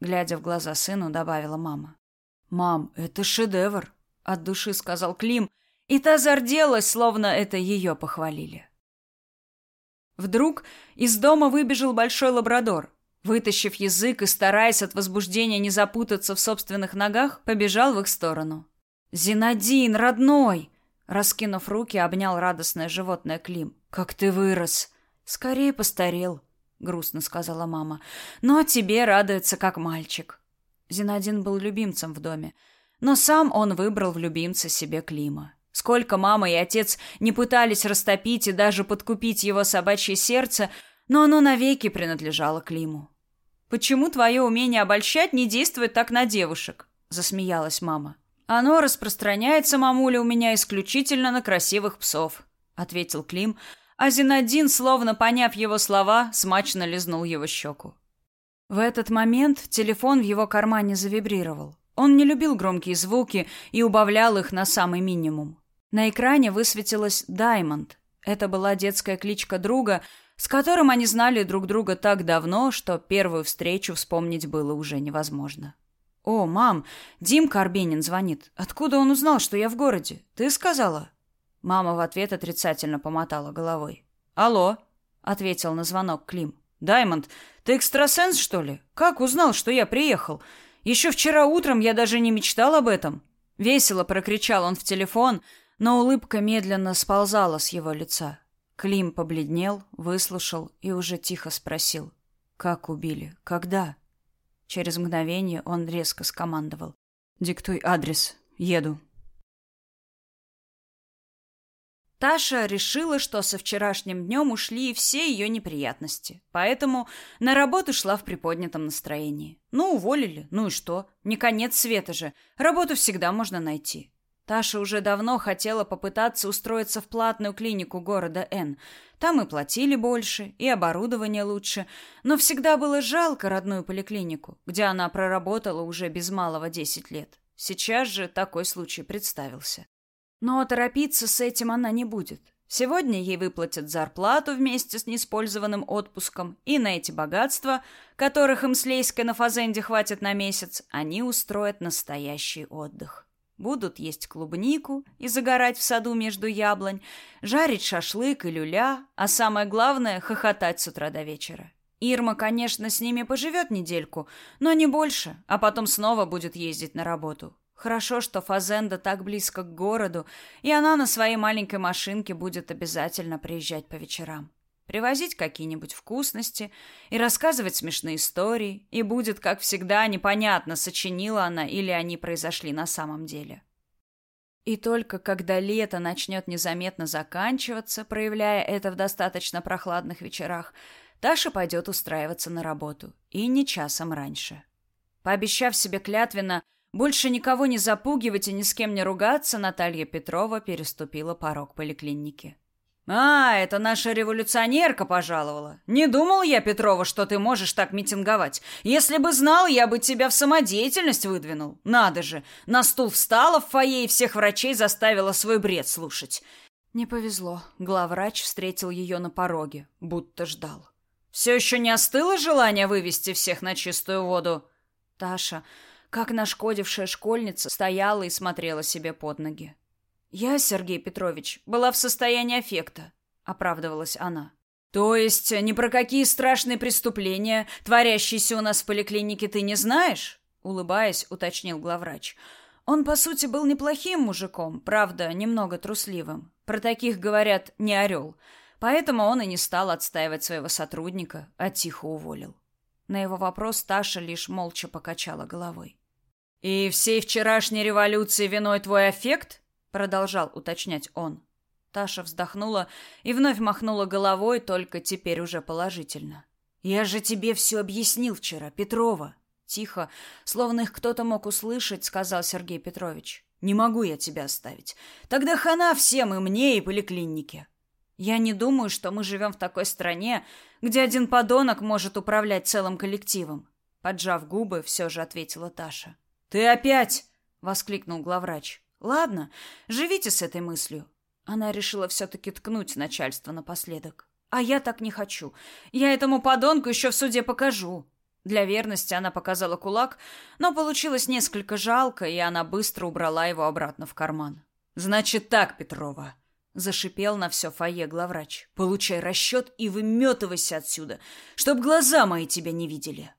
глядя в глаза сыну, добавила мама. Мам, это шедевр, от души сказал Клим, и та зарделась, словно это ее похвалили. Вдруг из дома выбежал большой лабрадор. Вытащив язык и стараясь от возбуждения не запутаться в собственных ногах, побежал в их сторону. «Зинадин, родной!» Раскинув руки, обнял радостное животное Клим. «Как ты вырос!» «Скорее постарел», — грустно сказала мама. «Но тебе радуется, как мальчик». Зинадин был любимцем в доме, но сам он выбрал в любимца себе Клима. Сколько мама и отец не пытались растопить и даже подкупить его собачье сердце, но оно навеки принадлежало Климу. «Почему твое умение обольщать не действует так на девушек?» — засмеялась мама. Оно распространяется, мамуля, у меня исключительно на красивых псов, ответил Клим, а Зинадин, словно поняв его слова, смачно лизнул его щеку. В этот момент телефон в его кармане завибрировал. Он не любил громкие звуки и убавлял их на самый минимум. На экране высветилось «Даймонд». Это была детская кличка друга, с которым они знали друг друга так давно, что первую встречу вспомнить было уже невозможно. «О, мам, Дим Карбинин звонит. Откуда он узнал, что я в городе? Ты сказала?» Мама в ответ отрицательно помотала головой. «Алло», — ответил на звонок Клим. «Даймонд, ты экстрасенс, что ли? Как узнал, что я приехал? Еще вчера утром я даже не мечтал об этом». Весело прокричал он в телефон, но улыбка медленно сползала с его лица. Клим побледнел, выслушал и уже тихо спросил. «Как убили? Когда?» Через мгновение он резко скомандовал. «Диктуй адрес. Еду». Таша решила, что со вчерашним днем ушли все ее неприятности, поэтому на работу шла в приподнятом настроении. Ну, уволили, ну и что? Не конец света же, работу всегда можно найти. Таша уже давно хотела попытаться устроиться в платную клинику города Н. Там и платили больше, и оборудование лучше, но всегда было жалко родную поликлинику, где она проработала уже без малого 10 лет. Сейчас же такой случай представился. Но торопиться с этим она не будет. Сегодня ей выплатят зарплату вместе с неиспользованным отпуском, и на эти богатства, которых им с Лейской на Фазенде хватит на месяц, они устроят настоящий отдых. Будут есть клубнику и загорать в саду между яблонь, жарить шашлык и люля, а самое главное — хохотать с утра до вечера. Ирма, конечно, с ними поживет недельку, но не больше, а потом снова будет ездить на работу. Хорошо, что Фазенда так близко к городу, и она на своей маленькой машинке будет обязательно приезжать по вечерам привозить какие-нибудь вкусности и рассказывать смешные истории, и будет, как всегда, непонятно, сочинила она или они произошли на самом деле. И только когда лето начнет незаметно заканчиваться, проявляя это в достаточно прохладных вечерах, Таша пойдет устраиваться на работу, и не часом раньше. Пообещав себе клятвенно больше никого не запугивать и ни с кем не ругаться, Наталья Петрова переступила порог поликлиники. «А, это наша революционерка пожаловала. Не думал я, Петрова, что ты можешь так митинговать. Если бы знал, я бы тебя в самодеятельность выдвинул. Надо же, на стул встала в фойе и всех врачей заставила свой бред слушать». Не повезло. Главврач встретил ее на пороге, будто ждал. «Все еще не остыло желание вывести всех на чистую воду?» Таша, как нашкодившая школьница, стояла и смотрела себе под ноги. Я, Сергей Петрович, была в состоянии аффекта, оправдывалась она. То есть ни про какие страшные преступления, творящиеся у нас в поликлинике, ты не знаешь? улыбаясь, уточнил главврач. Он, по сути, был неплохим мужиком, правда, немного трусливым. Про таких говорят не орел. Поэтому он и не стал отстаивать своего сотрудника, а тихо уволил. На его вопрос Таша лишь молча покачала головой. «И всей вчерашней революции виной твой аффект?» продолжал уточнять он. Таша вздохнула и вновь махнула головой, только теперь уже положительно. Я же тебе все объяснил вчера, Петрова. Тихо, словно их кто-то мог услышать, сказал Сергей Петрович. Не могу я тебя оставить. Тогда хана всем и мне, и поликлинике. Я не думаю, что мы живем в такой стране, где один подонок может управлять целым коллективом. Поджав губы, все же ответила Таша. Ты опять, воскликнул главврач. Ладно, живите с этой мыслью. Она решила все-таки ткнуть начальство напоследок. А я так не хочу. Я этому подонку еще в суде покажу. Для верности она показала кулак, но получилось несколько жалко, и она быстро убрала его обратно в карман. «Значит так, Петрова», — зашипел на все фойе главврач. «Получай расчет и выметывайся отсюда, чтоб глаза мои тебя не видели».